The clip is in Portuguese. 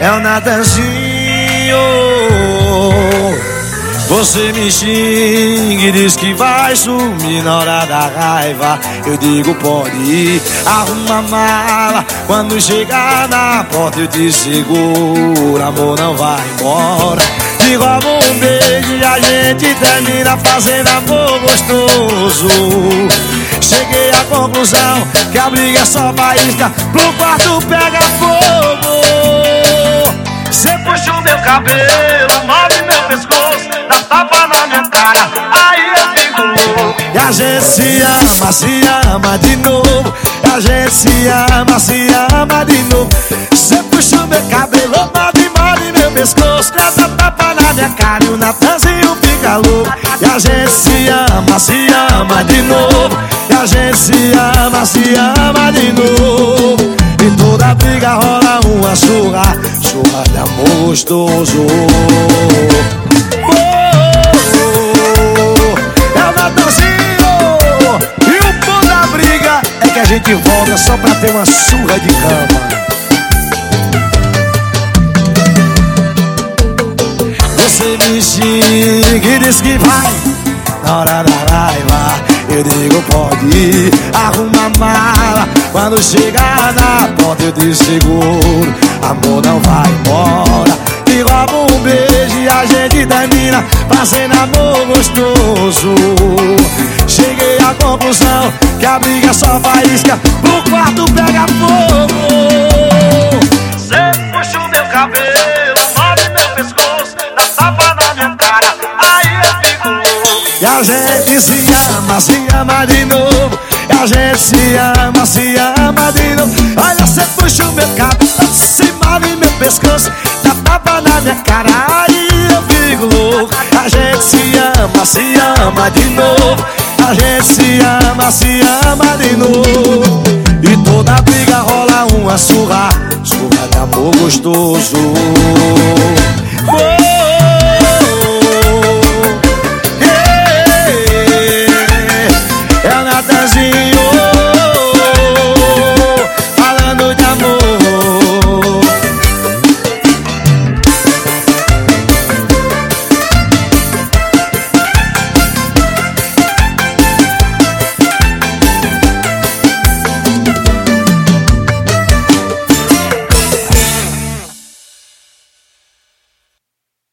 é o Natanzinho. Você me xinga e diz que vai sumir na hora da raiva. Eu digo, pode ir, arruma mala. Quando chegar na porta, eu te seguro. Amor, não vai embora. Roubo um beijo e a gente termina fazendo amor gostoso. Cheguei à conclusão que a briga é só faísca. Pro quarto pega fogo. Cabelo, move meu pescoço, dá tapa na minha cara, aí eu fico louco. E a gente se ama, se ama de novo. E a gente se ama, se ama de novo. Você puxa meu cabelo, move, move meu pescoço, dá tapa na minha cara e o Natanzinho fica louco. E a gente se ama, se ama de novo. E a gente se ama, se ama de novo. E toda briga rola uma surra, de amor gostoso. Oh, é o Natanzinho E o bom da briga é que a gente volta só pra ter uma surra de cama Você me xinga e diz que vai Na hora da raiva Eu digo pode ir Arruma a mala. Quando chegar na porta eu te seguro. Amor não vai embora. Me rouba um beijo e a gente termina. Fazendo amor gostoso. Cheguei à conclusão Que a briga só faísca. Pro quarto pega fogo E a gente se ama, se ama de novo. E a gente se ama, se ama de novo. Olha, você puxa o meu cabelo Se move meu pescoço. Dá tapa na minha cara Aí eu fico louco. A gente se ama, se ama de novo. A gente se ama, se ama de novo Natanzinho